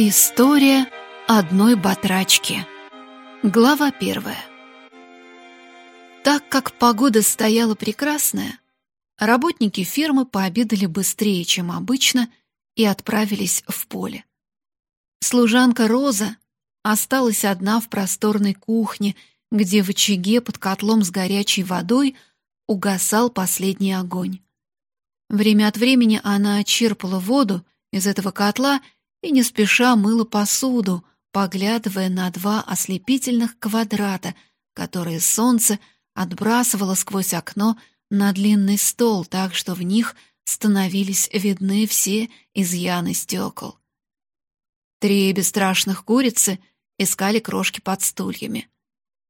История одной батрачки. Глава первая. Так как погода стояла прекрасная, работники фермы пообедали быстрее, чем обычно, и отправились в поле. Служанка Роза осталась одна в просторной кухне, где в очаге под котлом с горячей водой угасал последний огонь. Время от времени она черпала воду из этого котла и не спеша мыла посуду, поглядывая на два ослепительных квадрата, которые солнце отбрасывало сквозь окно на длинный стол, так что в них становились видны все изъяны стекол. Три бесстрашных курицы искали крошки под стульями.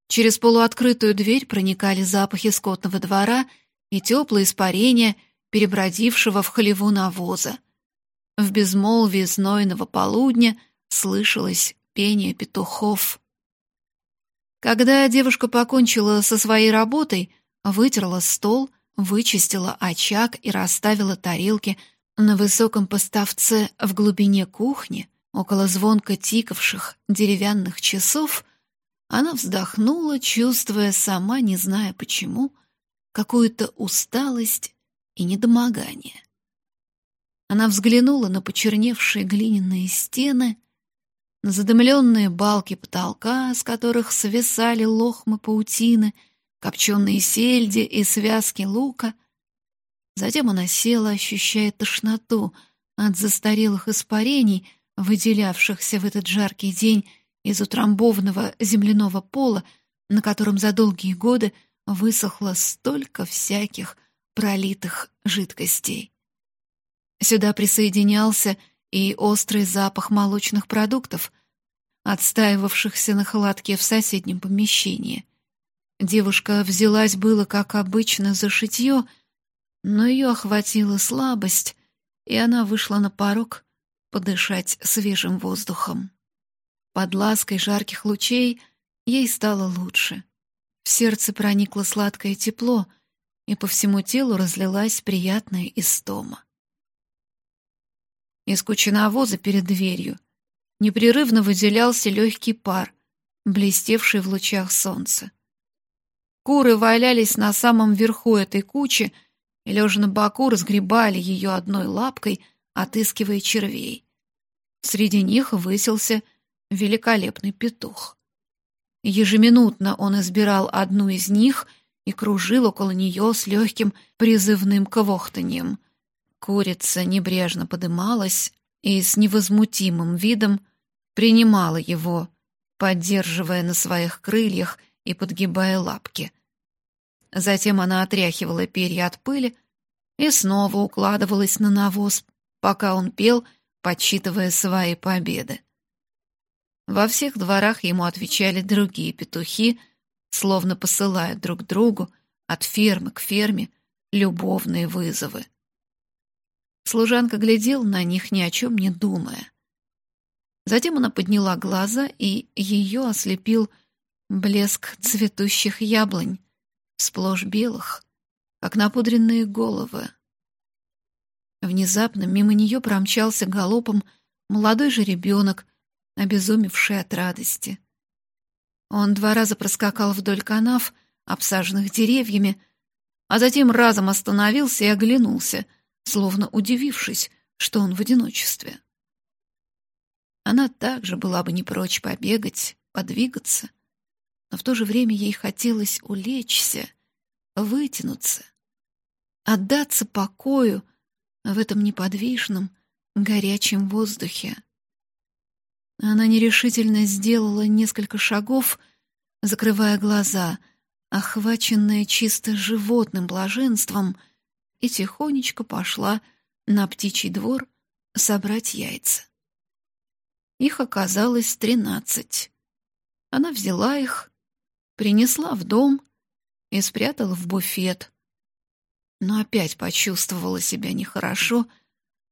Через полуоткрытую дверь проникали запахи скотного двора и теплое испарение перебродившего в холеву навоза. В безмолвии знойного полудня слышалось пение петухов. Когда девушка покончила со своей работой, вытерла стол, вычистила очаг и расставила тарелки на высоком поставце в глубине кухни, около звонко тикавших деревянных часов, она вздохнула, чувствуя сама, не зная почему, какую-то усталость и недомогание. Она взглянула на почерневшие глиняные стены, на задымленные балки потолка, с которых свисали лохмы паутины, копченые сельди и связки лука. Затем она села, ощущая тошноту от застарелых испарений, выделявшихся в этот жаркий день из утрамбованного земляного пола, на котором за долгие годы высохло столько всяких пролитых жидкостей. Сюда присоединялся и острый запах молочных продуктов, отстаивавшихся на холодке в соседнем помещении. Девушка взялась было, как обычно, за шитье, но ее охватила слабость, и она вышла на порог подышать свежим воздухом. Под лаской жарких лучей ей стало лучше. В сердце проникло сладкое тепло, и по всему телу разлилась приятная истома. Из кучи навоза перед дверью непрерывно выделялся легкий пар, блестевший в лучах солнца. Куры валялись на самом верху этой кучи и, лежа на боку, разгребали ее одной лапкой, отыскивая червей. Среди них высился великолепный петух. Ежеминутно он избирал одну из них и кружил около нее с легким призывным квохтаньем — Курица небрежно подымалась и с невозмутимым видом принимала его, поддерживая на своих крыльях и подгибая лапки. Затем она отряхивала перья от пыли и снова укладывалась на навоз, пока он пел, подсчитывая свои победы. Во всех дворах ему отвечали другие петухи, словно посылая друг другу от фермы к ферме любовные вызовы. Служанка глядела на них, ни о чем не думая. Затем она подняла глаза, и ее ослепил блеск цветущих яблонь, сплошь белых, как напудренные головы. Внезапно мимо нее промчался галопом молодой жеребенок, обезумевший от радости. Он два раза проскакал вдоль канав, обсаженных деревьями, а затем разом остановился и оглянулся — словно удивившись, что он в одиночестве. Она также была бы не прочь побегать, подвигаться, но в то же время ей хотелось улечься, вытянуться, отдаться покою в этом неподвижном, горячем воздухе. Она нерешительно сделала несколько шагов, закрывая глаза, охваченная чисто животным блаженством — и тихонечко пошла на птичий двор собрать яйца. Их оказалось тринадцать. Она взяла их, принесла в дом и спрятала в буфет. Но опять почувствовала себя нехорошо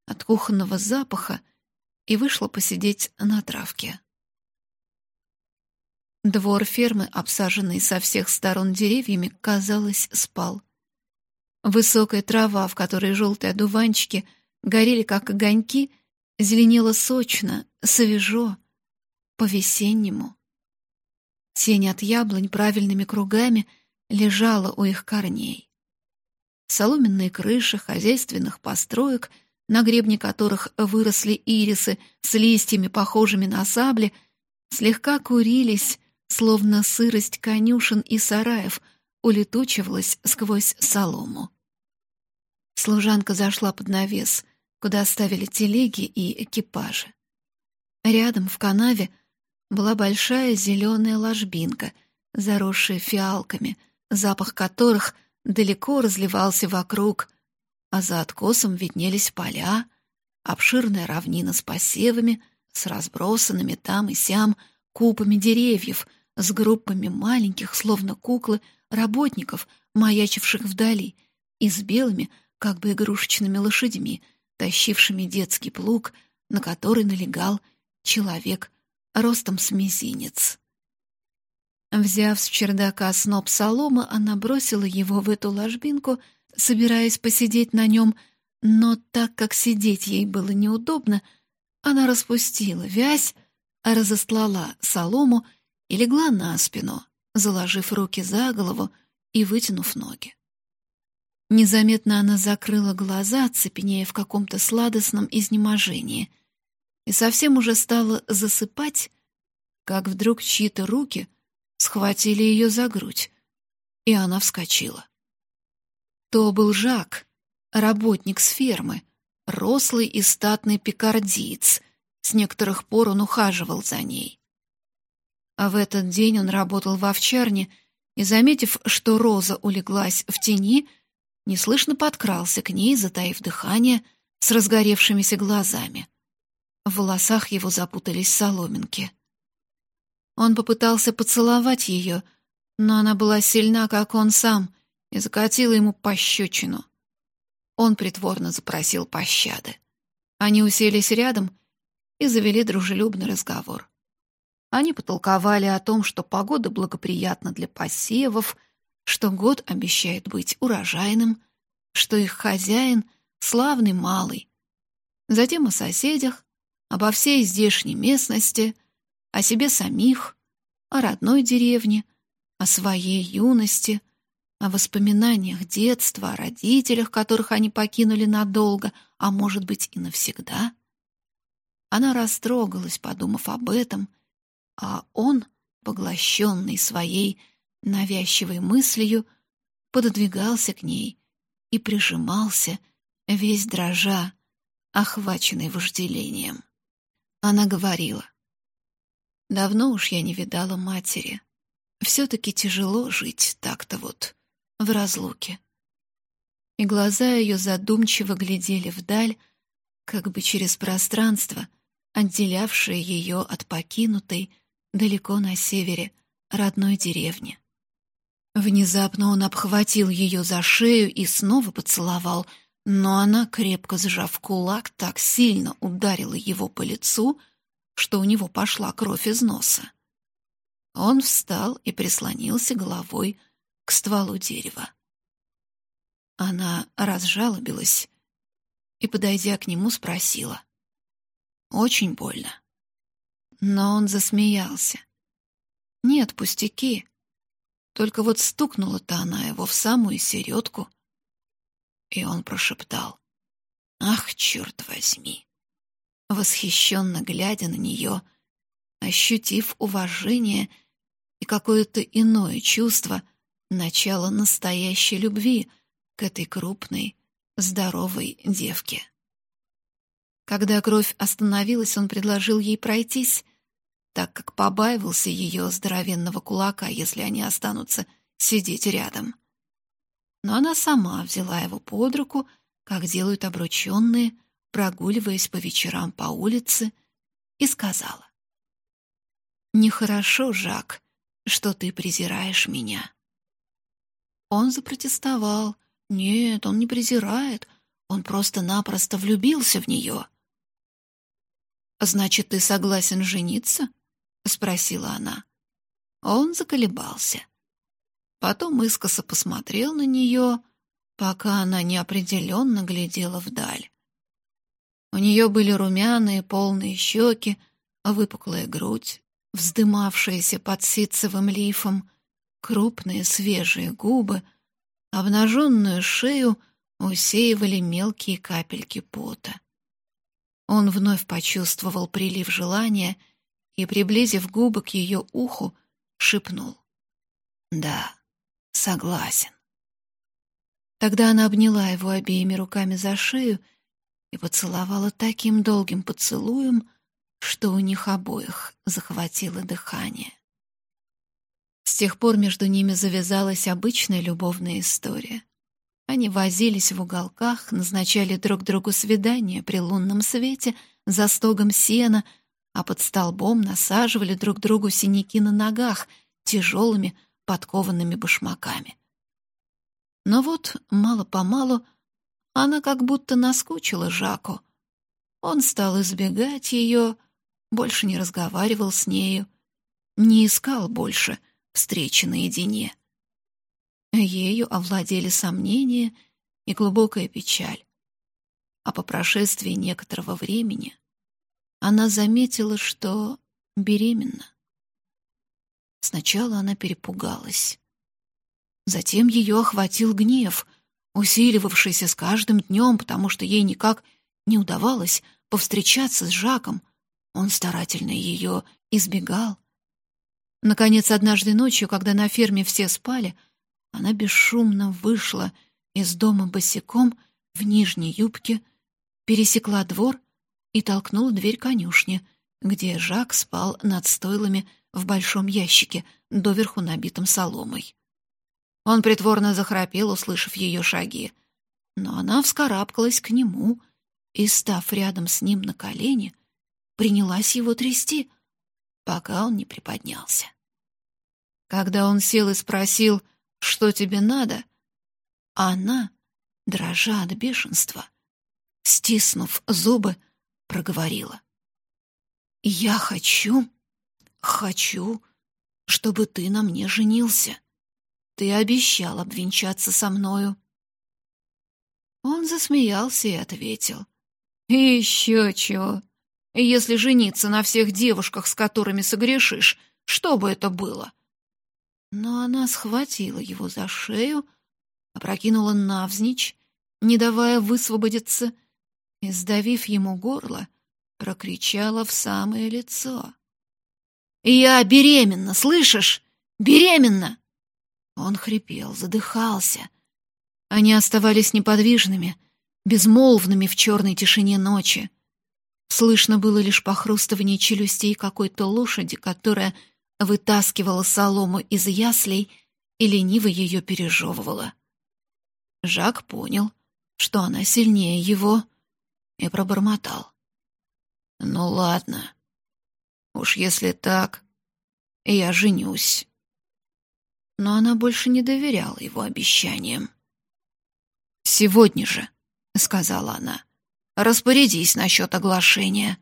от кухонного запаха и вышла посидеть на травке. Двор фермы, обсаженный со всех сторон деревьями, казалось, спал. Высокая трава, в которой желтые одуванчики горели, как огоньки, зеленела сочно, свежо, по-весеннему. Тень от яблонь правильными кругами лежала у их корней. Соломенные крыши хозяйственных построек, на гребне которых выросли ирисы с листьями, похожими на сабли, слегка курились, словно сырость конюшен и сараев улетучивалась сквозь солому. Служанка зашла под навес, куда оставили телеги и экипажи. Рядом в канаве была большая зеленая ложбинка, заросшая фиалками, запах которых далеко разливался вокруг, а за откосом виднелись поля, обширная равнина с посевами, с разбросанными там и сям купами деревьев, с группами маленьких, словно куклы, работников, маячивших вдали, и с белыми, как бы игрушечными лошадьми, тащившими детский плуг, на который налегал человек ростом с мизинец. Взяв с чердака сноп соломы, она бросила его в эту ложбинку, собираясь посидеть на нем, но так как сидеть ей было неудобно, она распустила вязь, разостлала солому и легла на спину, заложив руки за голову и вытянув ноги. Незаметно она закрыла глаза, цепенея в каком-то сладостном изнеможении, и совсем уже стала засыпать, как вдруг чьи-то руки схватили ее за грудь, и она вскочила. То был Жак, работник с фермы, рослый и статный пикардиец. С некоторых пор он ухаживал за ней. А в этот день он работал в овчарне и, заметив, что Роза улеглась в тени, неслышно подкрался к ней, затаив дыхание, с разгоревшимися глазами. В волосах его запутались соломинки. Он попытался поцеловать ее, но она была сильна, как он сам, и закатила ему пощечину. Он притворно запросил пощады. Они уселись рядом и завели дружелюбный разговор. Они потолковали о том, что погода благоприятна для посевов, что год обещает быть урожайным, что их хозяин — славный малый. Затем о соседях, обо всей здешней местности, о себе самих, о родной деревне, о своей юности, о воспоминаниях детства, о родителях, которых они покинули надолго, а может быть и навсегда. Она растрогалась, подумав об этом, а он, поглощенный своей навязчивой мыслью, пододвигался к ней и прижимался, весь дрожа, охваченный вожделением. Она говорила, «Давно уж я не видала матери. Все-таки тяжело жить так-то вот, в разлуке». И глаза ее задумчиво глядели вдаль, как бы через пространство, отделявшее ее от покинутой, далеко на севере, родной деревни. Внезапно он обхватил ее за шею и снова поцеловал, но она, крепко сжав кулак, так сильно ударила его по лицу, что у него пошла кровь из носа. Он встал и прислонился головой к стволу дерева. Она разжалобилась и, подойдя к нему, спросила. «Очень больно». Но он засмеялся. «Нет, пустяки. Только вот стукнула-то она его в самую середку. И он прошептал. «Ах, черт возьми!» Восхищенно глядя на нее, ощутив уважение и какое-то иное чувство начала настоящей любви к этой крупной, здоровой девке. Когда кровь остановилась, он предложил ей пройтись — так как побаивался ее здоровенного кулака, если они останутся сидеть рядом. Но она сама взяла его под руку, как делают обрученные, прогуливаясь по вечерам по улице, и сказала. «Нехорошо, Жак, что ты презираешь меня». Он запротестовал. Нет, он не презирает, он просто-напросто влюбился в нее. «Значит, ты согласен жениться?» — спросила она. Он заколебался. Потом искоса посмотрел на нее, пока она неопределенно глядела вдаль. У нее были румяные полные щеки, выпуклая грудь, вздымавшаяся под ситцевым лифом, крупные свежие губы, обнаженную шею усеивали мелкие капельки пота. Он вновь почувствовал прилив желания и, приблизив губы к ее уху, шепнул. «Да, согласен». Тогда она обняла его обеими руками за шею и поцеловала таким долгим поцелуем, что у них обоих захватило дыхание. С тех пор между ними завязалась обычная любовная история. Они возились в уголках, назначали друг другу свидания при лунном свете за стогом сена, а под столбом насаживали друг другу синяки на ногах тяжелыми подкованными башмаками. Но вот мало-помалу она как будто наскучила Жаку. Он стал избегать ее, больше не разговаривал с нею, не искал больше встречи наедине. Ею овладели сомнения и глубокая печаль. А по прошествии некоторого времени она заметила, что беременна. Сначала она перепугалась. Затем ее охватил гнев, усиливавшийся с каждым днем, потому что ей никак не удавалось повстречаться с Жаком. Он старательно ее избегал. Наконец, однажды ночью, когда на ферме все спали, она бесшумно вышла из дома босиком в нижней юбке, пересекла двор и толкнула дверь конюшни, где Жак спал над стойлами в большом ящике, доверху набитым соломой. Он притворно захрапел, услышав ее шаги. Но она вскарабкалась к нему и, став рядом с ним на колени, принялась его трясти, пока он не приподнялся. Когда он сел и спросил, что тебе надо, она, дрожа от бешенства, стиснув зубы, проговорила. «Я хочу, хочу, чтобы ты на мне женился». Ты обещал обвенчаться со мною. Он засмеялся и ответил. «Еще чего. Если жениться на всех девушках, с которыми согрешишь, что бы это было?» Но она схватила его за шею, опрокинула навзничь, не давая высвободиться, и, сдавив ему горло, прокричала в самое лицо. «Я беременна, слышишь? Беременна!» Он хрипел, задыхался. Они оставались неподвижными, безмолвными в черной тишине ночи. Слышно было лишь похрустывание челюстей какой-то лошади, которая вытаскивала солому из яслей и лениво ее пережевывала. Жак понял, что она сильнее его, и пробормотал. «Ну ладно, уж если так, я женюсь» но она больше не доверяла его обещаниям. «Сегодня же», — сказала она, — «распорядись насчет оглашения».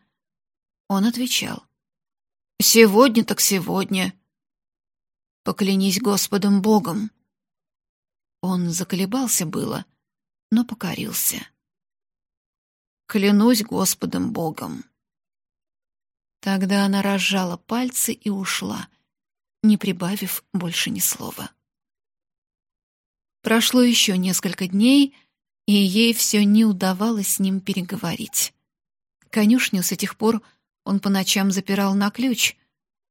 Он отвечал, «Сегодня так сегодня. Поклянись Господом Богом». Он заколебался было, но покорился. «Клянусь Господом Богом». Тогда она разжала пальцы и ушла, не прибавив больше ни слова. Прошло еще несколько дней, и ей все не удавалось с ним переговорить. Конюшню с этих пор он по ночам запирал на ключ,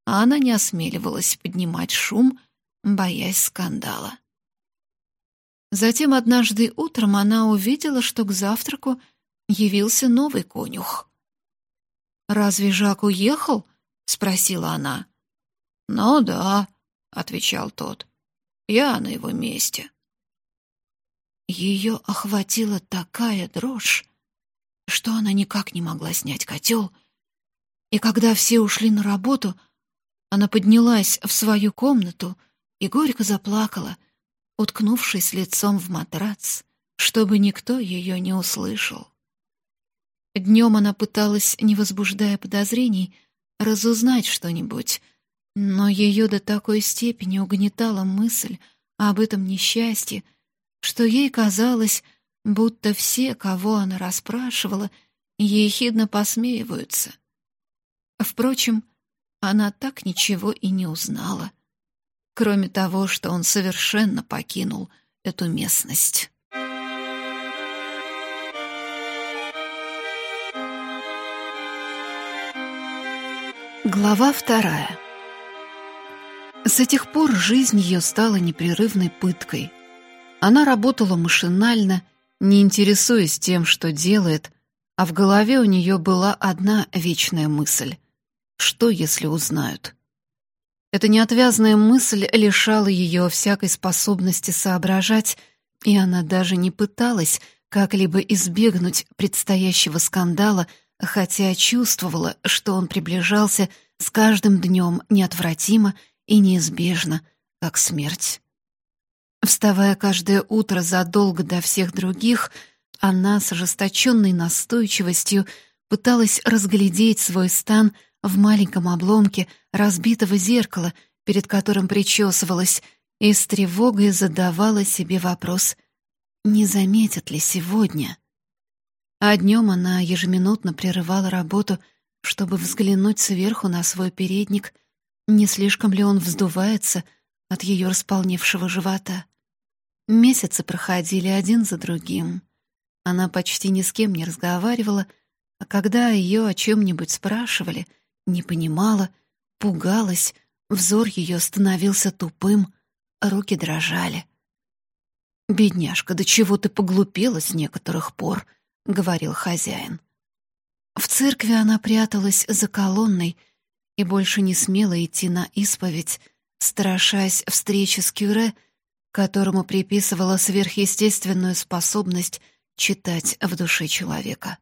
а она не осмеливалась поднимать шум, боясь скандала. Затем однажды утром она увидела, что к завтраку явился новый конюх. «Разве Жак уехал?» — спросила она. «Ну да», — отвечал тот, — «я на его месте». Ее охватила такая дрожь, что она никак не могла снять котел, и когда все ушли на работу, она поднялась в свою комнату и горько заплакала, уткнувшись лицом в матрац, чтобы никто ее не услышал. Днем она пыталась, не возбуждая подозрений, разузнать что-нибудь, но ее до такой степени угнетала мысль об этом несчастье, что ей казалось, будто все, кого она расспрашивала, ехидно посмеиваются. Впрочем, она так ничего и не узнала, кроме того, что он совершенно покинул эту местность. Глава вторая. С этих пор жизнь ее стала непрерывной пыткой. Она работала машинально, не интересуясь тем, что делает, а в голове у нее была одна вечная мысль. Что, если узнают? Эта неотвязная мысль лишала ее всякой способности соображать, и она даже не пыталась как-либо избегнуть предстоящего скандала, хотя чувствовала, что он приближался с каждым днем неотвратимо и неизбежно, как смерть. Вставая каждое утро задолго до всех других, она с ожесточенной настойчивостью пыталась разглядеть свой стан в маленьком обломке разбитого зеркала, перед которым причесывалась, и с тревогой задавала себе вопрос, не заметят ли сегодня. А днем она ежеминутно прерывала работу, чтобы взглянуть сверху на свой передник, не слишком ли он вздувается от ее располневшего живота. Месяцы проходили один за другим. Она почти ни с кем не разговаривала, а когда ее о чем-нибудь спрашивали, не понимала, пугалась, взор ее становился тупым, руки дрожали. «Бедняжка, до чего ты поглупела с некоторых пор?» — говорил хозяин. В церкви она пряталась за колонной и больше не смела идти на исповедь, страшась встречи с Кюре, которому приписывала сверхъестественную способность читать в душе человека.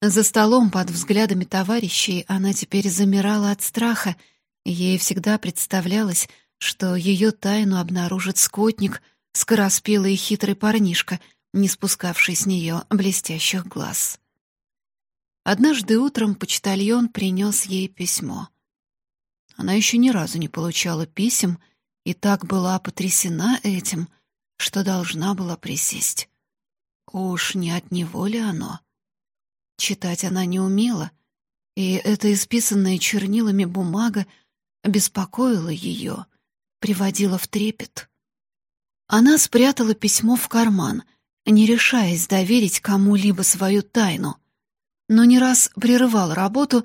За столом под взглядами товарищей она теперь замирала от страха, ей всегда представлялось, что ее тайну обнаружит скотник, скороспелый и хитрый парнишка — не спускавший с нее блестящих глаз. Однажды утром почтальон принес ей письмо. Она еще ни разу не получала писем и так была потрясена этим, что должна была присесть. Уж не от него ли оно? Читать она не умела, и эта исписанная чернилами бумага беспокоила ее, приводила в трепет. Она спрятала письмо в карман — не решаясь доверить кому-либо свою тайну, но не раз прерывал работу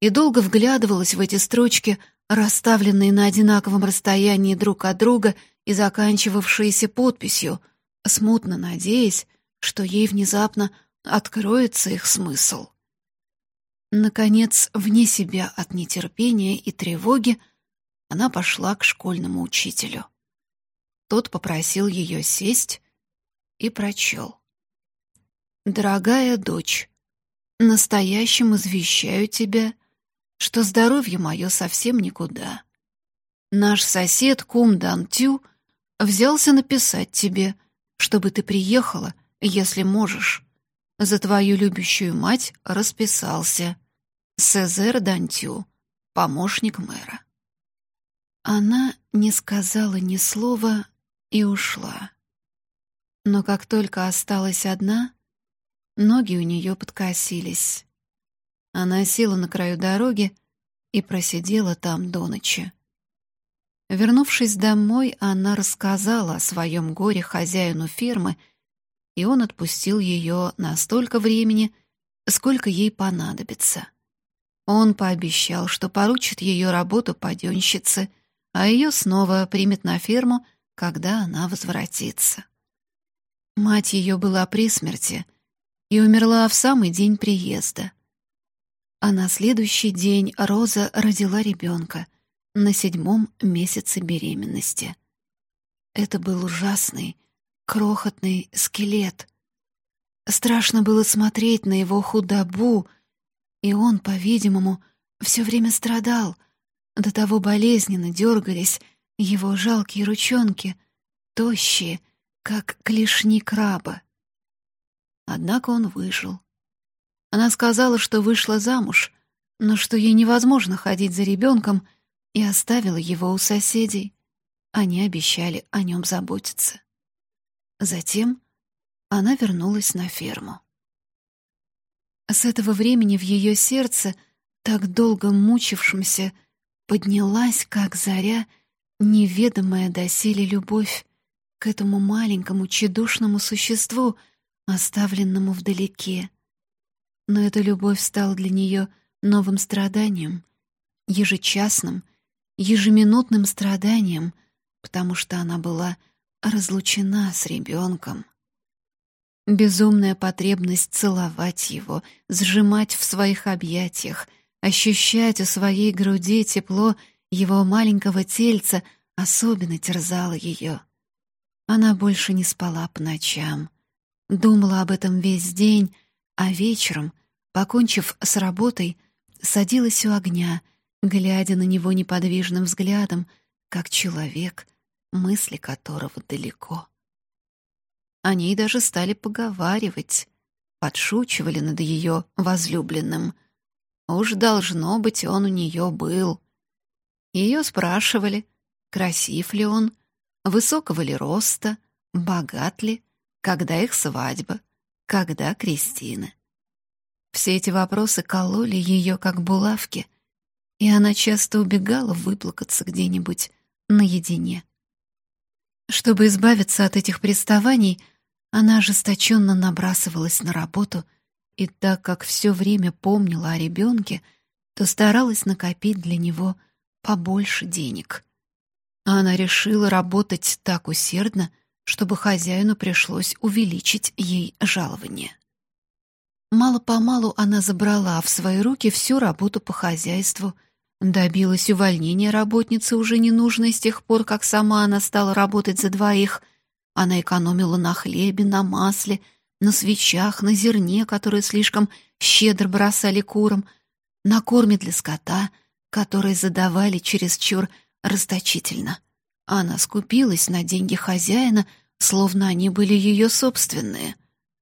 и долго вглядывалась в эти строчки, расставленные на одинаковом расстоянии друг от друга и заканчивавшиеся подписью, смутно надеясь, что ей внезапно откроется их смысл. Наконец, вне себя от нетерпения и тревоги, она пошла к школьному учителю. Тот попросил ее сесть и прочел. «Дорогая дочь, настоящим извещаю тебя, что здоровье мое совсем никуда. Наш сосед Кум Дантю взялся написать тебе, чтобы ты приехала, если можешь. За твою любящую мать расписался. Сезер Дантю, помощник мэра». Она не сказала ни слова и ушла. Но как только осталась одна, ноги у нее подкосились. Она села на краю дороги и просидела там до ночи. Вернувшись домой, она рассказала о своем горе хозяину фирмы, и он отпустил ее на столько времени, сколько ей понадобится. Он пообещал, что поручит ее работу паденщице, а ее снова примет на ферму, когда она возвратится. Мать ее была при смерти и умерла в самый день приезда. А на следующий день Роза родила ребенка на седьмом месяце беременности. Это был ужасный, крохотный скелет. Страшно было смотреть на его худобу, и он, по-видимому, все время страдал. До того болезненно дергались его жалкие ручонки, тощие, как клешни краба. Однако он выжил. Она сказала, что вышла замуж, но что ей невозможно ходить за ребенком, и оставила его у соседей. Они обещали о нем заботиться. Затем она вернулась на ферму. С этого времени в ее сердце так долго мучившимся, поднялась, как заря, неведомая доселе любовь к этому маленькому чедушному существу, оставленному вдалеке. Но эта любовь стала для нее новым страданием, ежечасным, ежеминутным страданием, потому что она была разлучена с ребенком. Безумная потребность целовать его, сжимать в своих объятиях, ощущать у своей груди тепло его маленького тельца особенно терзала ее. Она больше не спала по ночам, думала об этом весь день, а вечером, покончив с работой, садилась у огня, глядя на него неподвижным взглядом, как человек, мысли которого далеко. О даже стали поговаривать, подшучивали над ее возлюбленным. Уж должно быть, он у нее был. Ее спрашивали, красив ли он, высокого ли роста, богат ли, когда их свадьба, когда крестины. Все эти вопросы кололи ее как булавки, и она часто убегала выплакаться где-нибудь наедине. Чтобы избавиться от этих приставаний, она ожесточенно набрасывалась на работу, и так как все время помнила о ребенке, то старалась накопить для него побольше денег. А она решила работать так усердно, чтобы хозяину пришлось увеличить ей жалование. Мало-помалу она забрала в свои руки всю работу по хозяйству — Добилась увольнения работницы уже ненужной с тех пор, как сама она стала работать за двоих. Она экономила на хлебе, на масле, на свечах, на зерне, которые слишком щедро бросали курам, на корме для скота, которые задавали чересчур расточительно. Она скупилась на деньги хозяина, словно они были ее собственные.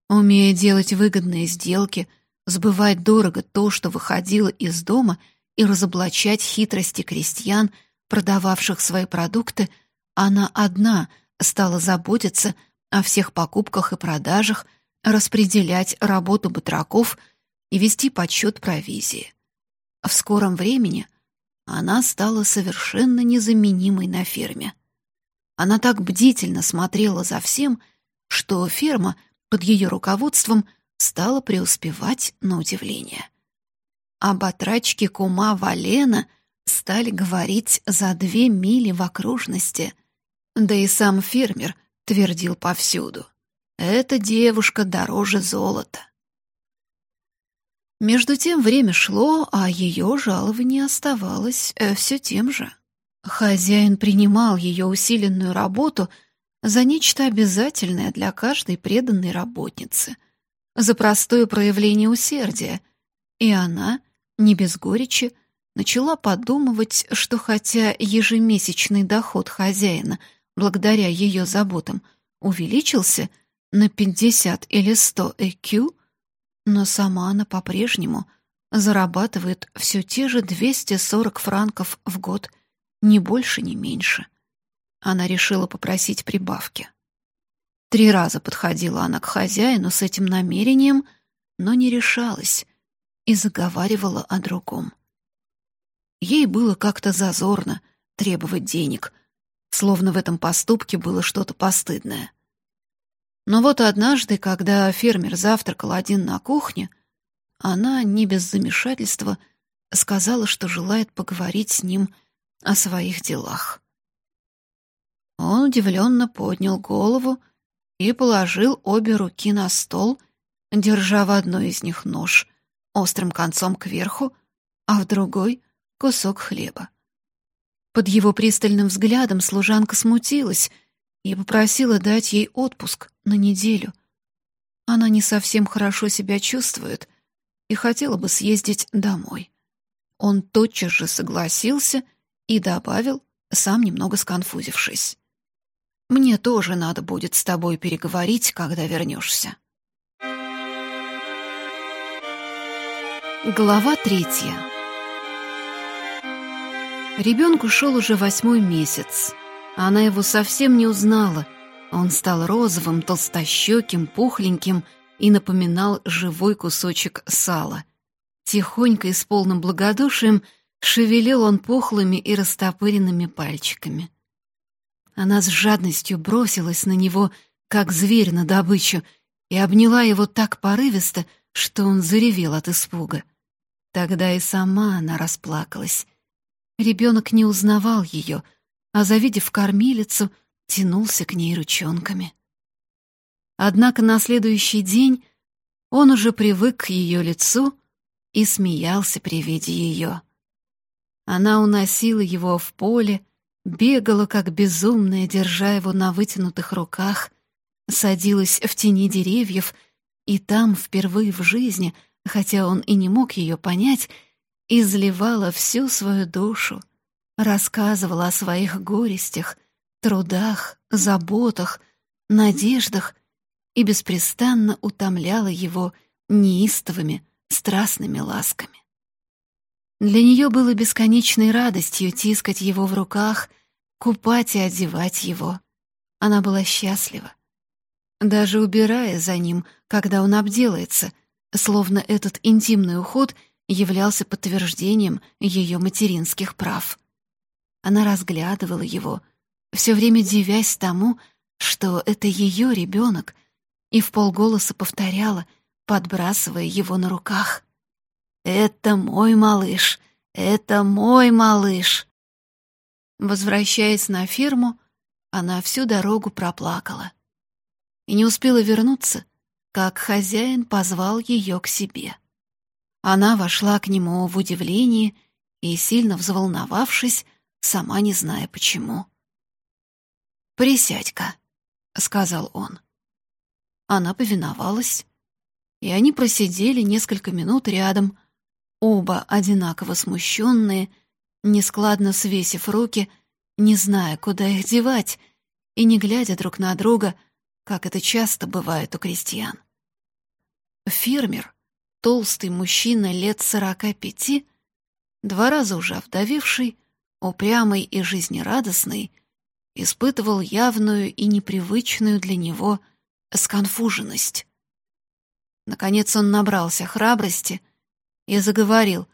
Умея делать выгодные сделки, сбывать дорого то, что выходило из дома — и разоблачать хитрости крестьян, продававших свои продукты, она одна стала заботиться о всех покупках и продажах, распределять работу батраков и вести подсчет провизии. В скором времени она стала совершенно незаменимой на ферме. Она так бдительно смотрела за всем, что ферма под ее руководством стала преуспевать на удивление. Об отрачке кума Валена стали говорить за две мили в окружности. Да и сам фермер твердил повсюду. Эта девушка дороже золота. Между тем время шло, а ее жалование оставалось э, все тем же. Хозяин принимал ее усиленную работу за нечто обязательное для каждой преданной работницы, за простое проявление усердия, и она не без горечи, начала подумывать, что хотя ежемесячный доход хозяина, благодаря ее заботам, увеличился на 50 или 100 ЭКЮ, но сама она по-прежнему зарабатывает все те же 240 франков в год, ни больше, ни меньше. Она решила попросить прибавки. Три раза подходила она к хозяину с этим намерением, но не решалась, и заговаривала о другом. Ей было как-то зазорно требовать денег, словно в этом поступке было что-то постыдное. Но вот однажды, когда фермер завтракал один на кухне, она, не без замешательства, сказала, что желает поговорить с ним о своих делах. Он удивленно поднял голову и положил обе руки на стол, держа в одной из них нож, острым концом кверху, а в другой — кусок хлеба. Под его пристальным взглядом служанка смутилась и попросила дать ей отпуск на неделю. Она не совсем хорошо себя чувствует и хотела бы съездить домой. Он тотчас же согласился и добавил, сам немного сконфузившись. «Мне тоже надо будет с тобой переговорить, когда вернешься». Глава третья. Ребенку шел уже восьмой месяц. Она его совсем не узнала. Он стал розовым, толстощеким, пухленьким и напоминал живой кусочек сала. Тихонько и с полным благодушием шевелил он пухлыми и растопыренными пальчиками. Она с жадностью бросилась на него, как зверь на добычу, и обняла его так порывисто, что он заревел от испуга. Тогда и сама она расплакалась. Ребенок не узнавал ее, а, завидев кормилицу, тянулся к ней ручонками. Однако на следующий день он уже привык к ее лицу и смеялся при виде ее. Она уносила его в поле, бегала как безумная, держа его на вытянутых руках, садилась в тени деревьев, и там впервые в жизни, хотя он и не мог ее понять, изливала всю свою душу, рассказывала о своих горестях, трудах, заботах, надеждах и беспрестанно утомляла его неистовыми, страстными ласками. Для нее было бесконечной радостью тискать его в руках, купать и одевать его. Она была счастлива. Даже убирая за ним, когда он обделается, словно этот интимный уход являлся подтверждением ее материнских прав. Она разглядывала его, все время дивясь тому, что это ее ребенок, и в полголоса повторяла, подбрасывая его на руках. «Это мой малыш! Это мой малыш!» Возвращаясь на ферму, она всю дорогу проплакала. И не успела вернуться, как хозяин позвал ее к себе. Она вошла к нему в удивлении и, сильно взволновавшись, сама не зная почему. «Присядь-ка», — сказал он. Она повиновалась, и они просидели несколько минут рядом, оба одинаково смущенные, нескладно свесив руки, не зная, куда их девать, и не глядя друг на друга, как это часто бывает у крестьян. Фермер, толстый мужчина лет сорока пяти, два раза уже вдовевший, упрямый и жизнерадостный, испытывал явную и непривычную для него сконфуженность. Наконец он набрался храбрости и заговорил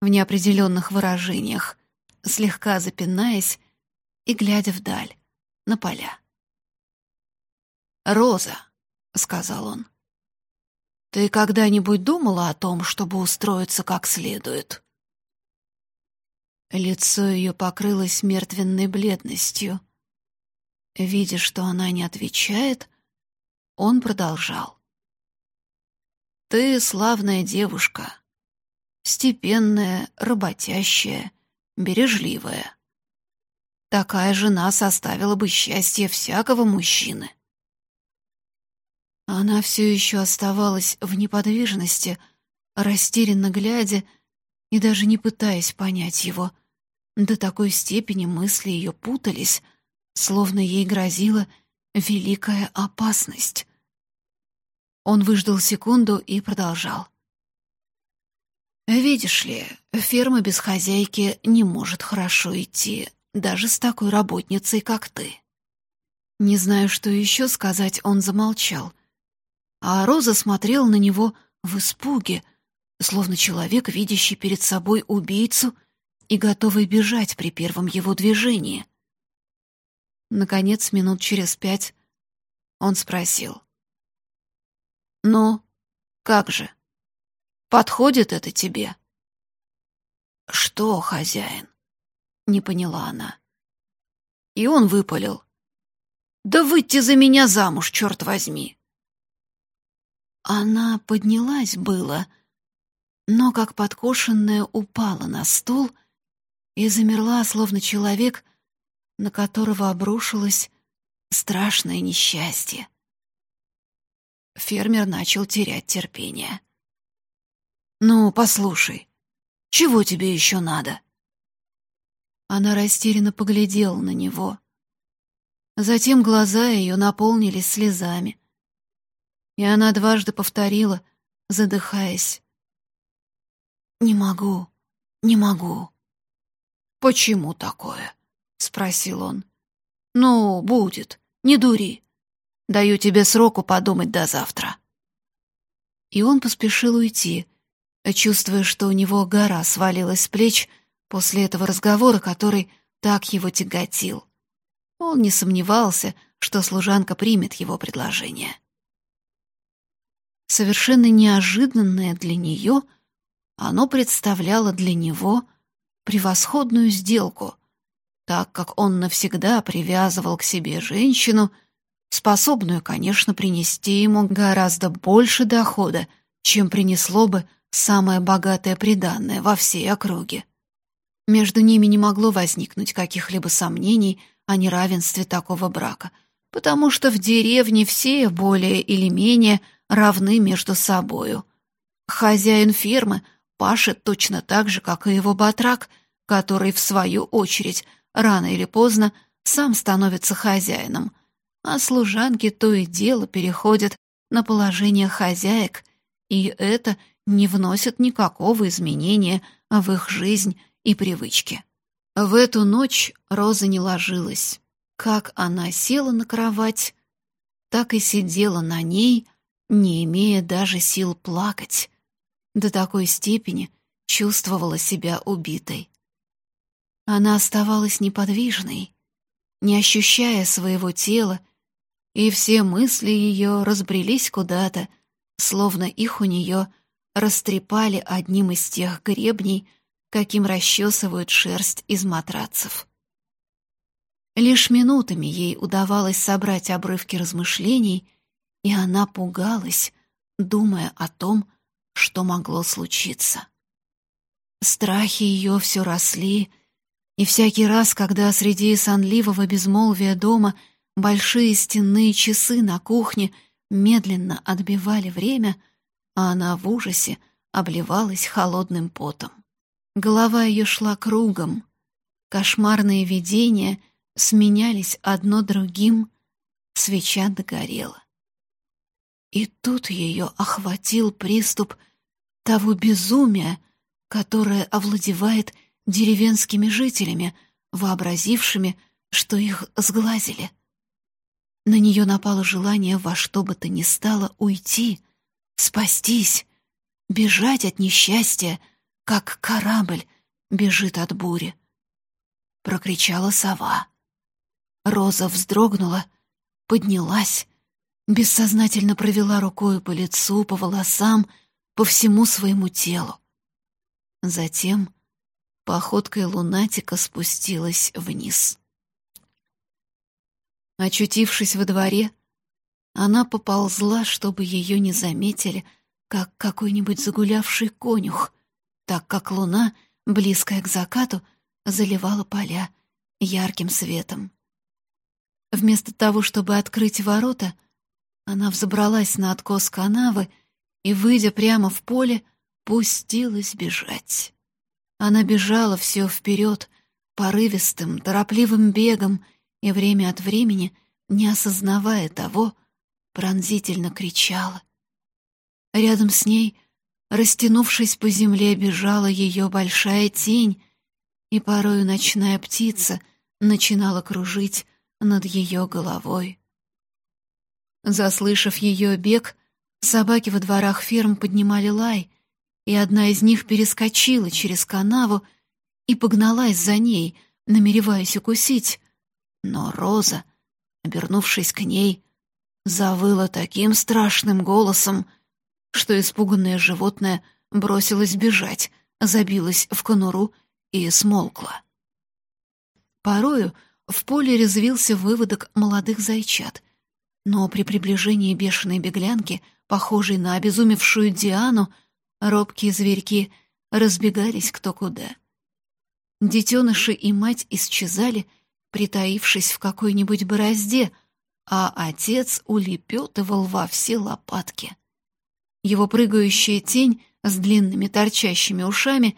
в неопределенных выражениях, слегка запинаясь и глядя вдаль, на поля. «Роза», — сказал он, — «ты когда-нибудь думала о том, чтобы устроиться как следует?» Лицо ее покрылось мертвенной бледностью. Видя, что она не отвечает, он продолжал. «Ты славная девушка, степенная, работящая, бережливая. Такая жена составила бы счастье всякого мужчины». Она все еще оставалась в неподвижности, растерянно глядя и даже не пытаясь понять его — до такой степени мысли ее путались, словно ей грозила великая опасность. Он выждал секунду и продолжал. «Видишь ли, ферма без хозяйки не может хорошо идти, даже с такой работницей, как ты». Не знаю, что еще сказать, он замолчал. А Роза смотрела на него в испуге, словно человек, видящий перед собой убийцу — и готовый бежать при первом его движении. Наконец, минут через пять, он спросил. «Ну, как же? Подходит это тебе?» «Что, хозяин?» — не поняла она. И он выпалил. «Да выйти за меня замуж, черт возьми!» Она поднялась было, но, как подкошенная, упала на стул — и замерла, словно человек, на которого обрушилось страшное несчастье. Фермер начал терять терпение. «Ну, послушай, чего тебе еще надо?» Она растерянно поглядела на него. Затем глаза ее наполнились слезами, и она дважды повторила, задыхаясь. «Не могу, не могу». «Почему такое?» — спросил он. «Ну, будет, не дури. Даю тебе сроку подумать до завтра». И он поспешил уйти, чувствуя, что у него гора свалилась с плеч после этого разговора, который так его тяготил. Он не сомневался, что служанка примет его предложение. Совершенно неожиданное для нее, оно представляло для него превосходную сделку, так как он навсегда привязывал к себе женщину, способную, конечно, принести ему гораздо больше дохода, чем принесло бы самое богатое приданное во всей округе. Между ними не могло возникнуть каких-либо сомнений о неравенстве такого брака, потому что в деревне все более или менее равны между собою. Хозяин фирмы пашет точно так же, как и его батрак, который, в свою очередь, рано или поздно сам становится хозяином, а служанки то и дело переходят на положение хозяек, и это не вносит никакого изменения в их жизнь и привычки. В эту ночь Роза не ложилась. Как она села на кровать, так и сидела на ней, не имея даже сил плакать. До такой степени чувствовала себя убитой. Она оставалась неподвижной, не ощущая своего тела, и все мысли ее разбрелись куда-то, словно их у нее растрепали одним из тех гребней, каким расчесывают шерсть из матрацев. Лишь минутами ей удавалось собрать обрывки размышлений, и она пугалась, думая о том, что могло случиться. Страхи ее все росли, и всякий раз, когда среди сонливого безмолвия дома большие стенные часы на кухне медленно отбивали время, а она в ужасе обливалась холодным потом. Голова ее шла кругом. Кошмарные видения сменялись одно другим, свеча догорела. И тут ее охватил приступ того безумия, которое овладевает деревенскими жителями, вообразившими, что их сглазили. На нее напало желание во что бы то ни стало уйти, спастись, бежать от несчастья — как корабль бежит от бури. Прокричала сова. Роза вздрогнула, поднялась, бессознательно провела рукой по лицу, по волосам, по всему своему телу. Затем походкой лунатика спустилась вниз. Очутившись во дворе, она поползла, чтобы ее не заметили, как какой-нибудь загулявший конюх, так как луна, близкая к закату, заливала поля ярким светом. Вместо того, чтобы открыть ворота, она взобралась на откос канавы и, выйдя прямо в поле, пустилась бежать. Она бежала все вперед, порывистым, торопливым бегом и время от времени, не осознавая того, пронзительно кричала. Рядом с ней Растянувшись по земле, бежала ее большая тень, и порою ночная птица начинала кружить над ее головой. Заслышав ее бег, собаки во дворах ферм поднимали лай, и одна из них перескочила через канаву и погналась за ней, намереваясь укусить. Но Роза, обернувшись к ней, завыла таким страшным голосом, что испуганное животное бросилось бежать, забилось в конуру и смолкло. Порою в поле резвился выводок молодых зайчат, но при приближении бешеной беглянки, похожей на обезумевшую Диану, робкие зверьки разбегались кто куда. Детеныши и мать исчезали, притаившись в какой-нибудь борозде, а отец улепетывал во все лопатки. Его прыгающая тень с длинными торчащими ушами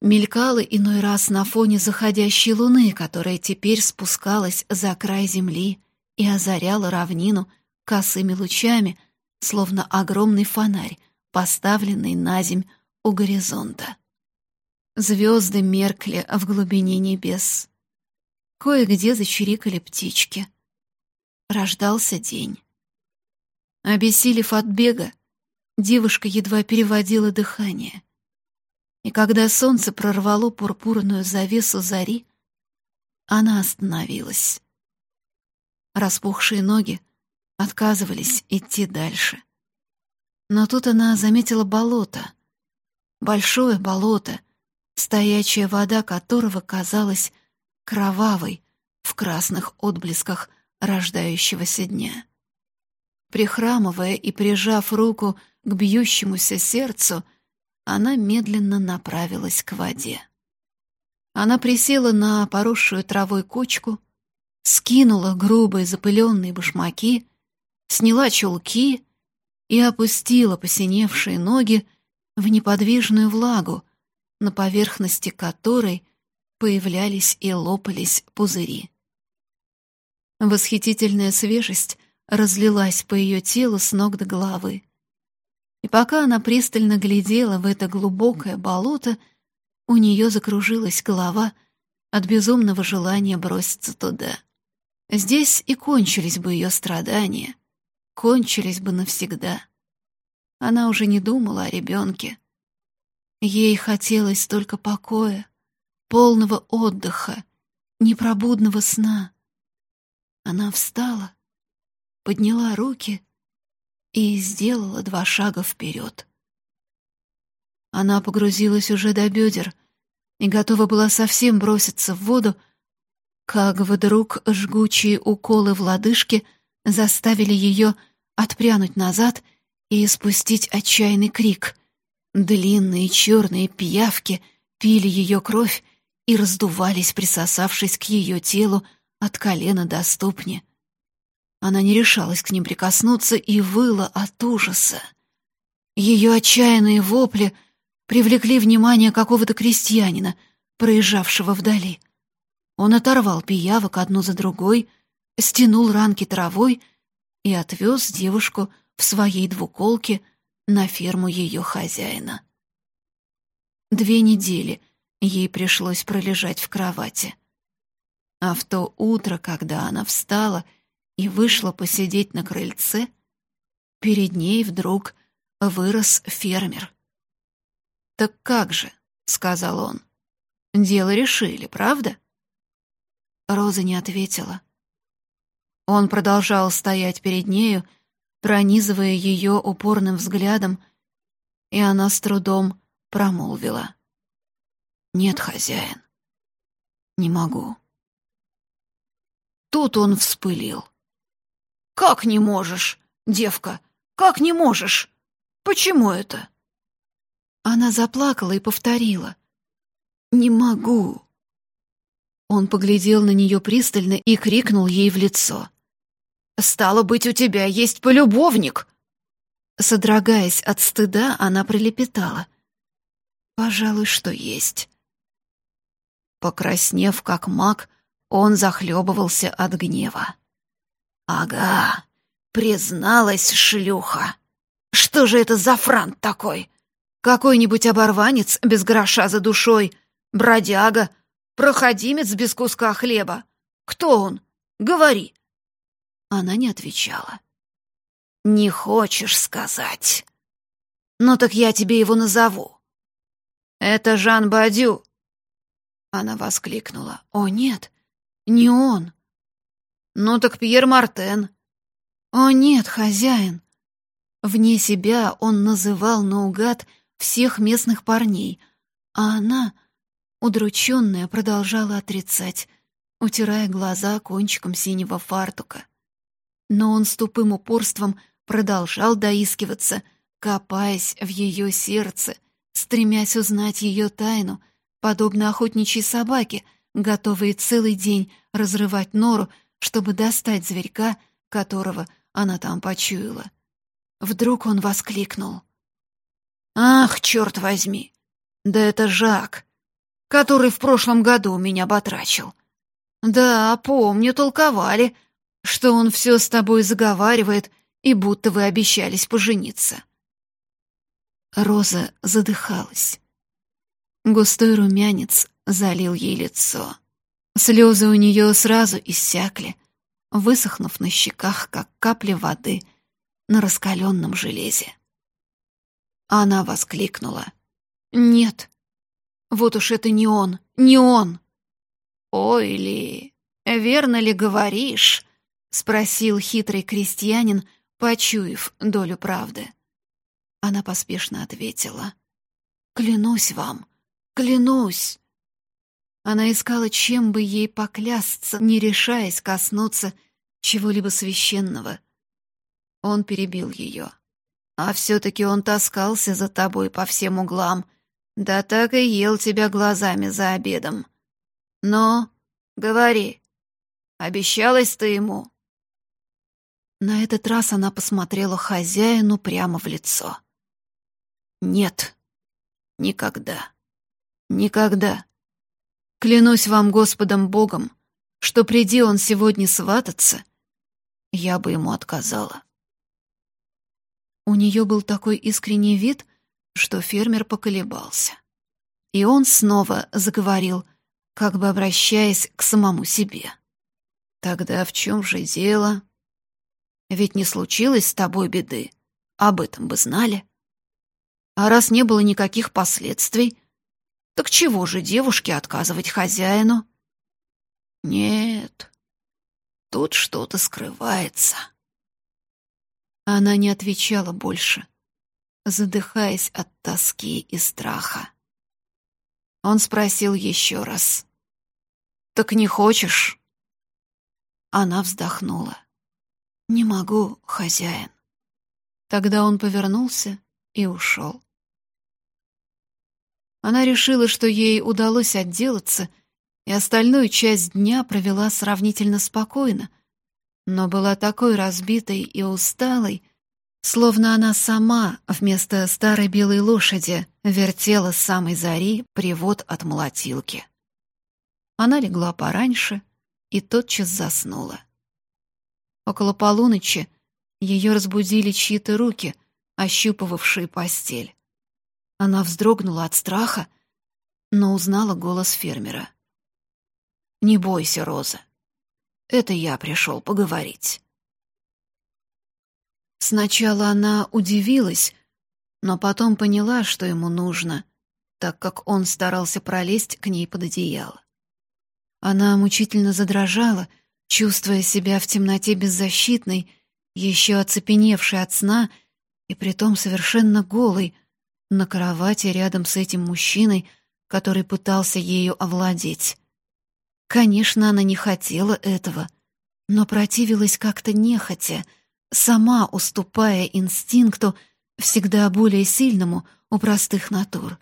мелькала иной раз на фоне заходящей луны, которая теперь спускалась за край земли и озаряла равнину косыми лучами, словно огромный фонарь, поставленный на земь у горизонта. Звезды меркли в глубине небес. Кое-где зачирикали птички. Рождался день. Обессилев от бега, Девушка едва переводила дыхание. И когда солнце прорвало пурпурную завесу зари, она остановилась. Распухшие ноги отказывались идти дальше. Но тут она заметила болото. Большое болото, стоячая вода которого казалась кровавой в красных отблесках рождающегося дня. Прихрамывая и прижав руку к бьющемуся сердцу, она медленно направилась к воде. Она присела на поросшую травой кочку, скинула грубые запыленные башмаки, сняла чулки и опустила посиневшие ноги в неподвижную влагу, на поверхности которой появлялись и лопались пузыри. Восхитительная свежесть разлилась по ее телу с ног до головы. И пока она пристально глядела в это глубокое болото, у нее закружилась голова от безумного желания броситься туда. Здесь и кончились бы ее страдания, кончились бы навсегда. Она уже не думала о ребенке. Ей хотелось только покоя, полного отдыха, непробудного сна. Она встала, подняла руки и сделала два шага вперед. Она погрузилась уже до бедер и готова была совсем броситься в воду, как вдруг жгучие уколы в лодыжке заставили ее отпрянуть назад и испустить отчаянный крик. Длинные черные пиявки пили ее кровь и раздувались, присосавшись к ее телу от колена до ступни. Она не решалась к ним прикоснуться и выла от ужаса. Ее отчаянные вопли привлекли внимание какого-то крестьянина, проезжавшего вдали. Он оторвал пиявок одну за другой, стянул ранки травой и отвез девушку в своей двуколке на ферму ее хозяина. Две недели ей пришлось пролежать в кровати. А в то утро, когда она встала и вышла посидеть на крыльце, перед ней вдруг вырос фермер. «Так как же?» — сказал он. «Дело решили, правда?» Роза не ответила. Он продолжал стоять перед нею, пронизывая ее упорным взглядом, и она с трудом промолвила. «Нет, хозяин, не могу». Тут он вспылил. «Как не можешь, девка? Как не можешь? Почему это?» Она заплакала и повторила. «Не могу». Он поглядел на нее пристально и крикнул ей в лицо. «Стало быть, у тебя есть полюбовник!» Содрогаясь от стыда, она пролепетала. «Пожалуй, что есть». Покраснев, как маг, он захлебывался от гнева. «Ага, призналась шлюха. Что же это за франт такой? Какой-нибудь оборванец без гроша за душой, бродяга, Проходимец без куска хлеба. Кто он? Говори. Она не отвечала. Не хочешь сказать? Ну так я тебе его назову. Это Жан Бадю. Она воскликнула. О, нет, не он. Ну так Пьер Мартен. О, нет, хозяин. Вне себя он называл наугад всех местных парней, а она удрученная, продолжала отрицать, утирая глаза кончиком синего фартука. Но он с тупым упорством продолжал доискиваться, копаясь в ее сердце, стремясь узнать ее тайну, подобно охотничьей собаке, готовой целый день разрывать нору, чтобы достать зверька, которого она там почуяла. Вдруг он воскликнул. «Ах, черт возьми! Да это Жак! Который в прошлом году меня батрачил. Да, помню, толковали, что он все с тобой заговаривает, и будто вы обещались пожениться. Роза задыхалась. Густой румянец залил ей лицо. Слезы у нее сразу иссякли, высохнув на щеках, как капли воды на раскаленном железе. Она воскликнула. «Нет, Вот уж это не он, не он. Ой ли, верно ли говоришь? спросил хитрый крестьянин, почуяв долю правды. Она поспешно ответила: "Клянусь вам, клянусь". Она искала, чем бы ей поклясться, не решаясь коснуться чего-либо священного. Он перебил ее. А все-таки он таскался за тобой по всем углам, да так и ел тебя глазами за обедом. Но, говори, обещалась ты ему?» На этот раз она посмотрела хозяину прямо в лицо. «Нет, никогда, никогда. Клянусь вам Господом Богом, что приди он сегодня свататься, я бы ему отказала». У нее был такой искренний вид, что фермер поколебался. И он снова заговорил, как бы обращаясь к самому себе. «Тогда в чем же дело? Ведь не случилось с тобой беды, об этом бы знали. А раз не было никаких последствий, так чего же девушке отказывать хозяину? Нет, тут что-то скрывается». Она не отвечала больше, задыхаясь от тоски и страха. Он спросил еще раз. «Так не хочешь?» Она вздохнула. «Не могу, хозяин». Тогда он повернулся и ушел. Она решила, что ей удалось отделаться, и остальную часть дня провела сравнительно спокойно — но была такой разбитой и усталой, словно она сама вместо старой белой лошади вертела с самой зари привод от молотилки. Она легла пораньше и тотчас заснула. Около полуночи ее разбудили чьи-то руки, ощупывавшие постель. Она вздрогнула от страха, но узнала голос фермера. «Не бойся, Роза, это я пришел поговорить. Сначала она удивилась, но потом поняла, что ему нужно, так как он старался пролезть к ней под одеяло. Она мучительно задрожала, чувствуя себя в темноте беззащитной, еще оцепеневшей от сна и притом совершенно голой, на кровати рядом с этим мужчиной, который пытался ею овладеть. Конечно, она не хотела этого, но противилась как-то нехотя, сама уступая инстинкту, всегда более сильному у простых натур.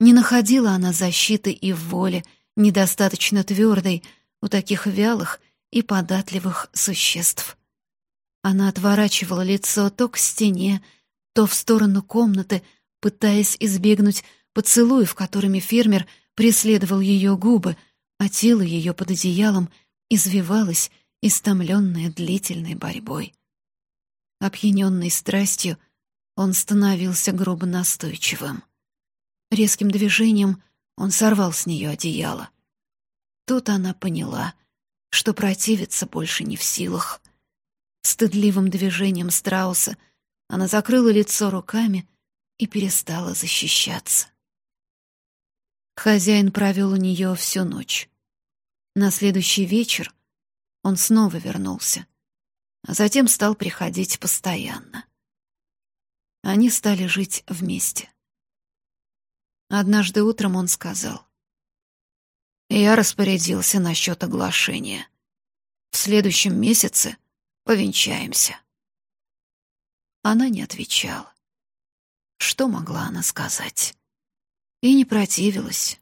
Не находила она защиты и в воле, недостаточно твердой, у таких вялых и податливых существ. Она отворачивала лицо то к стене, то в сторону комнаты, пытаясь избегнуть поцелуев, которыми фермер преследовал ее губы — а тело ее под одеялом извивалось, истомленное длительной борьбой. Опьяненный страстью, он становился грубо настойчивым. Резким движением он сорвал с нее одеяло. Тут она поняла, что противиться больше не в силах. Стыдливым движением страуса она закрыла лицо руками и перестала защищаться. Хозяин провел у нее всю ночь. На следующий вечер он снова вернулся, а затем стал приходить постоянно. Они стали жить вместе. Однажды утром он сказал, «Я распорядился насчет оглашения. В следующем месяце повенчаемся». Она не отвечала. Что могла она сказать? И не противилась.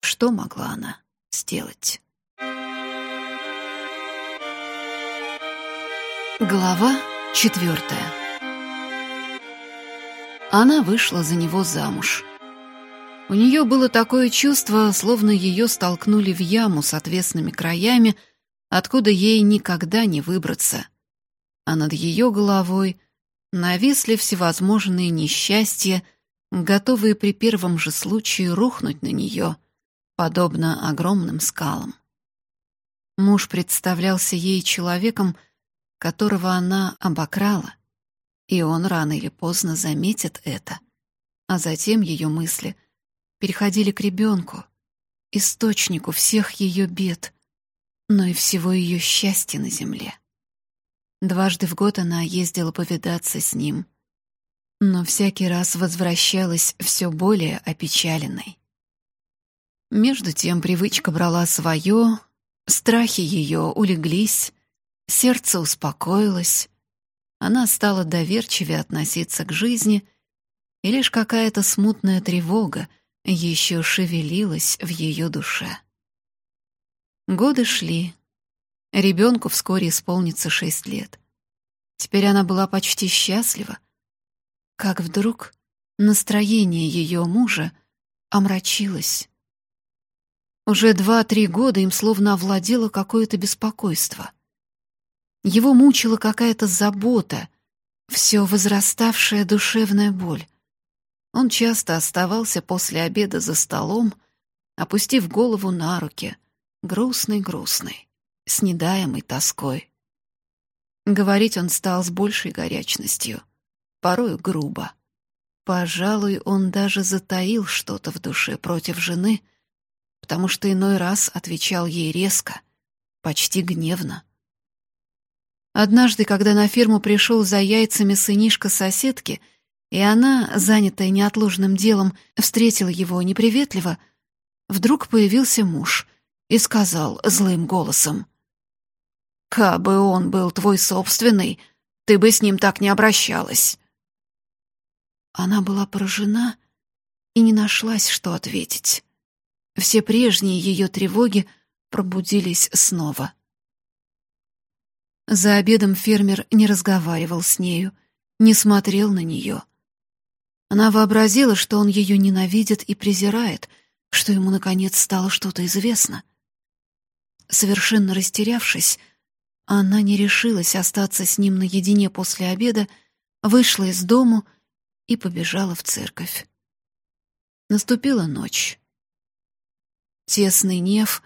Что могла она? сделать. Глава четвертая. Она вышла за него замуж. У нее было такое чувство, словно ее столкнули в яму с отвесными краями, откуда ей никогда не выбраться. А над ее головой нависли всевозможные несчастья, готовые при первом же случае рухнуть на нее — подобно огромным скалам. Муж представлялся ей человеком, которого она обокрала, и он рано или поздно заметит это, а затем ее мысли переходили к ребенку, источнику всех ее бед, но и всего ее счастья на земле. Дважды в год она ездила повидаться с ним, но всякий раз возвращалась все более опечаленной. Между тем привычка брала свое, страхи ее улеглись, сердце успокоилось, она стала доверчивее относиться к жизни, и лишь какая-то смутная тревога еще шевелилась в ее душе. Годы шли. Ребенку вскоре исполнится шесть лет. Теперь она была почти счастлива, как вдруг настроение ее мужа омрачилось. Уже два-три года им словно овладело какое-то беспокойство. Его мучила какая-то забота, все возраставшая душевная боль. Он часто оставался после обеда за столом, опустив голову на руки, грустный-грустный, с недаемой тоской. Говорить он стал с большей горячностью, порою грубо. Пожалуй, он даже затаил что-то в душе против жены, потому что иной раз отвечал ей резко, почти гневно. Однажды, когда на ферму пришел за яйцами сынишка соседки, и она, занятая неотложным делом, встретила его неприветливо, вдруг появился муж — и сказал злым голосом. «Кабы он был твой собственный, ты бы с ним так не обращалась». Она была поражена и не нашлась, что ответить. Все прежние ее тревоги пробудились снова. За обедом фермер не разговаривал с нею, не смотрел на нее. Она вообразила, что он ее ненавидит и презирает, что ему, наконец, стало что-то известно — Совершенно растерявшись, она не решилась остаться с ним наедине после обеда, вышла из дому и побежала в церковь. Наступила ночь. Тесный неф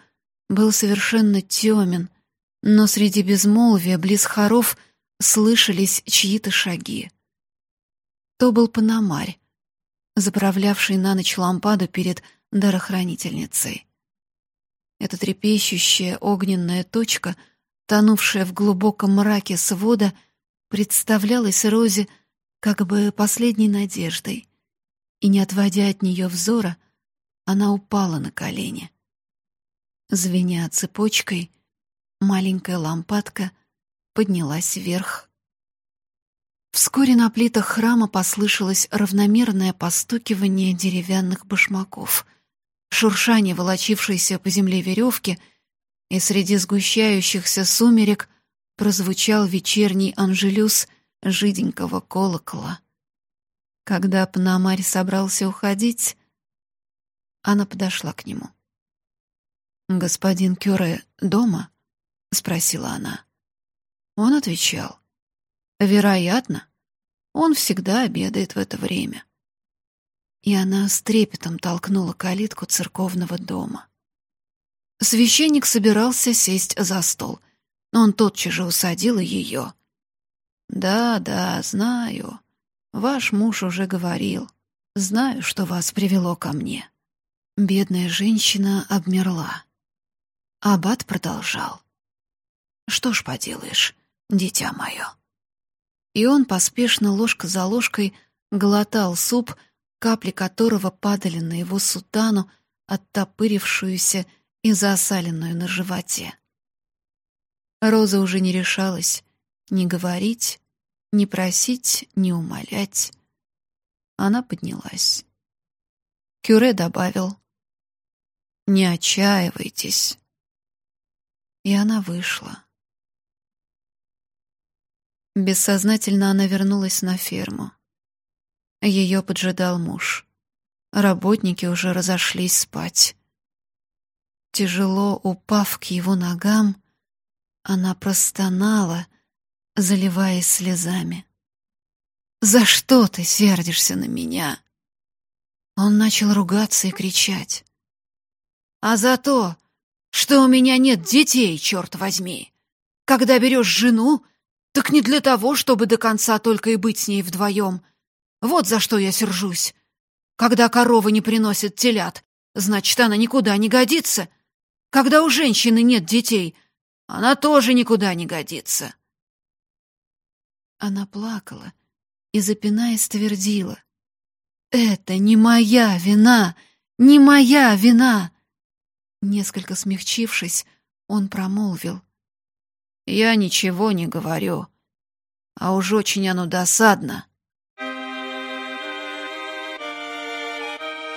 был совершенно темен, но среди безмолвия близ хоров слышались чьи-то шаги. То был Панамарь, заправлявший на ночь лампаду перед дарохранительницей. Эта трепещущая огненная точка, тонувшая в глубоком мраке свода, представлялась Розе как бы последней надеждой, и, не отводя от нее взора, она упала на колени. Звеня цепочкой, маленькая лампадка поднялась вверх. Вскоре на плитах храма послышалось равномерное постукивание деревянных башмаков — шуршание волочившейся по земле веревки, и среди сгущающихся сумерек прозвучал вечерний анжелюс жиденького колокола. Когда Панамарь собрался уходить, она подошла к нему. «Господин Кюре дома?» — спросила она. Он отвечал. «Вероятно, он всегда обедает в это время и она с трепетом толкнула калитку церковного дома. Священник собирался сесть за стол, но он тотчас же усадил ее. «Да, да, знаю. Ваш муж уже говорил. Знаю, что вас привело ко мне». Бедная женщина обмерла. Аббат продолжал. «Что ж поделаешь, дитя мое?» И он поспешно ложка за ложкой глотал суп, капли которого падали на его сутану, оттопырившуюся и засаленную на животе. Роза уже не решалась ни говорить, ни просить, ни умолять. Она поднялась. Кюре добавил «Не отчаивайтесь». И она вышла. Бессознательно она вернулась на ферму. Ее поджидал муж. Работники уже разошлись спать. Тяжело упав к его ногам, она простонала, заливаясь слезами. «За что ты сердишься на меня?» Он начал ругаться и кричать. «А за то, что у меня нет детей, черт возьми! Когда берешь жену, так не для того, чтобы до конца только и быть с ней вдвоем — вот за что я сержусь. когда корова не приносит телят, значит, она никуда не годится. Когда у женщины нет детей, она тоже никуда не годится. Она плакала и, запинаясь, твердила. «Это не моя вина! Не моя вина!» Несколько смягчившись, он промолвил. «Я ничего не говорю, а уж очень оно досадно».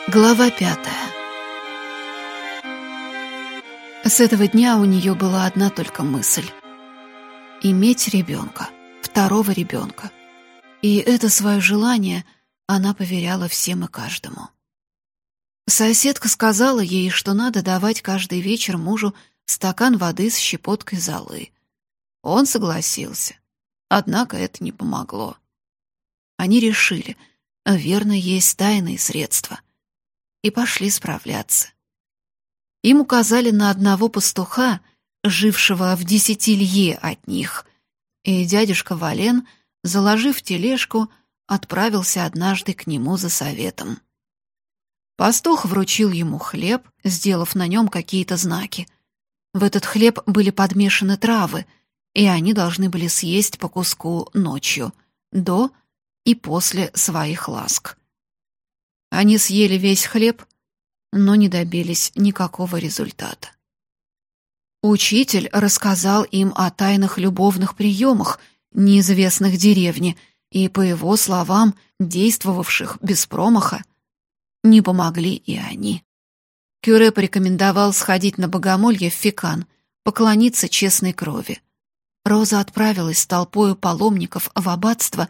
Глава пятая С этого дня у нее была одна только мысль — иметь ребенка, второго ребенка. И это свое желание она поверяла всем и каждому. Соседка сказала ей, что надо давать каждый вечер мужу стакан воды с щепоткой золы. Он согласился. Однако это не помогло. Они решили, верно, есть тайные средства. И пошли справляться. Им указали на одного пастуха, жившего в десяти лье от них, и дядюшка Вален, заложив тележку, отправился однажды к нему за советом. Пастух вручил ему хлеб, сделав на нем какие-то знаки. В этот хлеб были подмешаны травы, и они должны были съесть по куску ночью, до и после своих ласк. Они съели весь хлеб, но не добились никакого результата. Учитель рассказал им о тайных любовных приемах, неизвестных деревне, и, по его словам, действовавших без промаха, не помогли и они. Кюре порекомендовал сходить на богомолье в Фикан, поклониться честной крови. Роза отправилась с толпою паломников в аббатство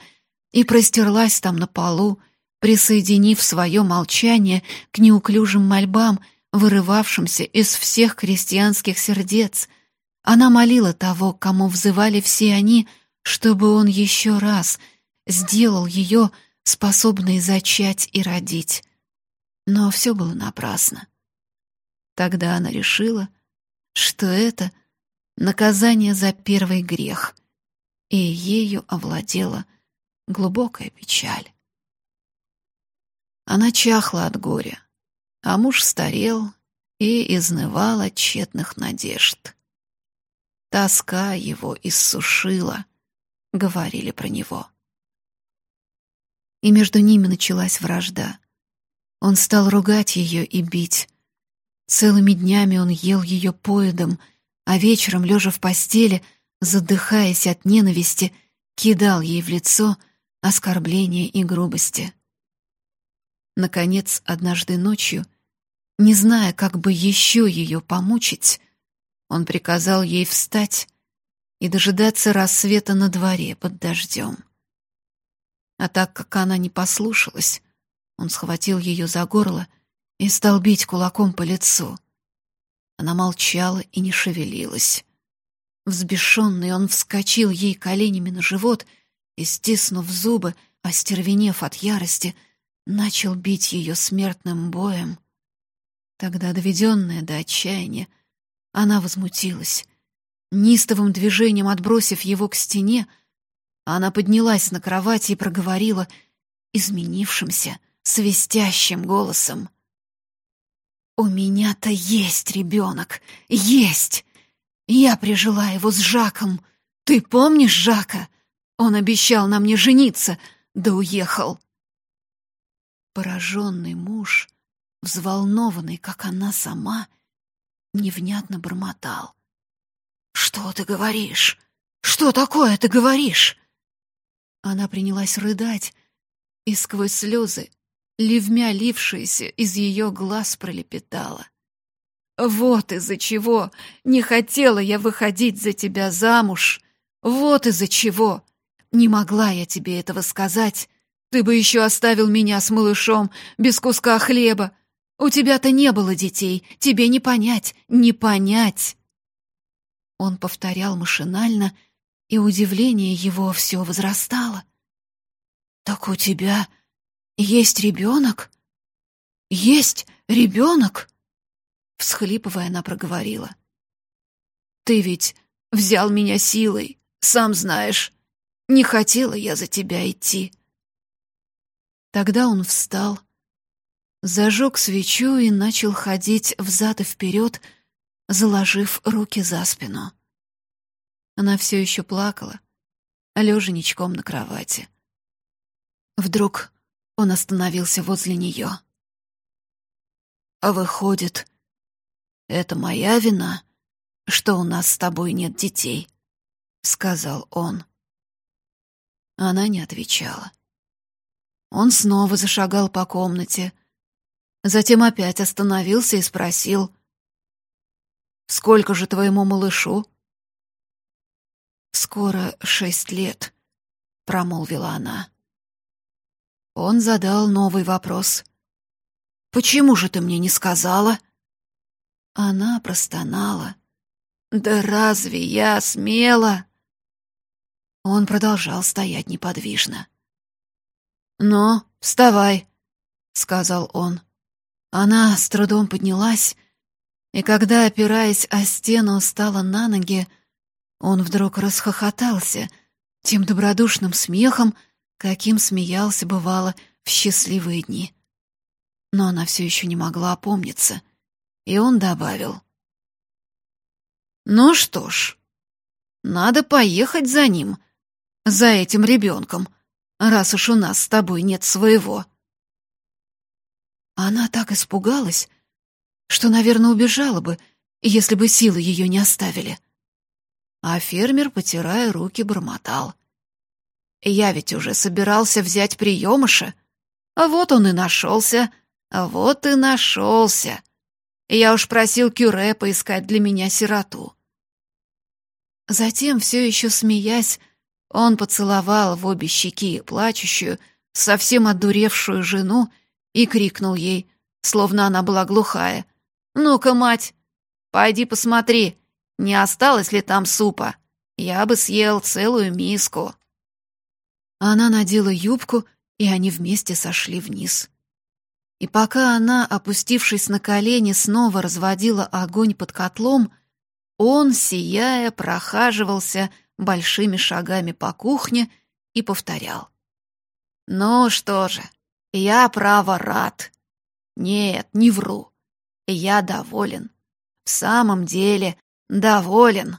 и простерлась там на полу, присоединив свое молчание к неуклюжим мольбам, вырывавшимся из всех крестьянских сердец. Она молила того, кому взывали все они, чтобы он еще раз сделал ее способной зачать и родить. Но все было напрасно. Тогда она решила, что это наказание за первый грех, и ею овладела глубокая печаль. Она чахла от горя, а муж старел и изнывал от тщетных надежд. Тоска его иссушила, говорили про него. И между ними началась вражда. Он стал ругать ее и бить. Целыми днями он ел ее поедом, а вечером, лежа в постели, задыхаясь от ненависти, кидал ей в лицо оскорбления и грубости. Наконец, однажды ночью, не зная, как бы еще ее помучить, он приказал ей встать и дожидаться рассвета на дворе под дождем. А так как она не послушалась, он схватил ее за горло и стал бить кулаком по лицу. Она молчала и не шевелилась. Взбешенный он вскочил ей коленями на живот и, стиснув зубы, остервенев от ярости, начал бить ее смертным боем. Тогда, доведенная до отчаяния, она возмутилась. Нистовым движением отбросив его к стене, она поднялась на кровати и проговорила изменившимся, свистящим голосом. «У меня-то есть ребенок, есть! Я прижила его с Жаком. Ты помнишь Жака? Он обещал на мне жениться, да уехал». Пораженный муж, взволнованный, как она сама, невнятно бормотал. «Что ты говоришь? Что такое ты говоришь?» Она принялась рыдать, и сквозь слезы ливмя лившаяся из ее глаз пролепетала. «Вот из-за чего не хотела я выходить за тебя замуж! Вот из-за чего! Не могла я тебе этого сказать! Ты бы еще оставил меня с малышом без куска хлеба! У тебя-то не было детей, тебе не понять, не понять!» Он повторял машинально, и удивление его все возрастало. «Так у тебя есть ребенок? Есть ребенок? Всхлипывая, она проговорила. Ты ведь взял меня силой, сам знаешь. Не хотела я за тебя идти. Тогда он встал, зажег свечу и начал ходить взад и вперед, заложив руки за спину. Она все еще плакала, лежа ничком на кровати. Вдруг он остановился возле нее. «А выходит, это моя вина, что у нас с тобой нет детей», — сказал он. Она не отвечала. Он снова зашагал по комнате, затем опять остановился и спросил, «Сколько же твоему малышу?» «Скоро шесть лет», — промолвила она. Он задал новый вопрос. «Почему же ты мне не сказала?» Она простонала. «Да разве я смела?» Он продолжал стоять неподвижно. «Ну, вставай», — сказал он. Она с трудом поднялась, и когда, опираясь о стену, стала на ноги, он вдруг расхохотался тем добродушным смехом, каким смеялся, бывало, в счастливые дни. Но она все еще не могла опомниться, и он добавил. «Ну что ж, надо поехать за ним, за этим ребенком, раз уж у нас с тобой нет своего». Она так испугалась, что, наверное, убежала бы, если бы силы ее не оставили. А фермер, потирая руки, бормотал. «Я ведь уже собирался взять приемыша. А вот он и нашелся, вот и нашелся. Я уж просил Кюре поискать для меня сироту». Затем, все еще смеясь, он поцеловал в обе щеки плачущую, совсем отдуревшую жену и крикнул ей, словно она была глухая. «Ну-ка, мать, пойди посмотри, не осталось ли там супа? Я бы съел целую миску». Она надела юбку, и они вместе сошли вниз. И пока она, опустившись на колени, снова разводила огонь под котлом, он, сияя, прохаживался большими шагами по кухне и повторял. «Ну что же, я, право, рад. Нет, не вру. Я доволен. В самом деле, доволен.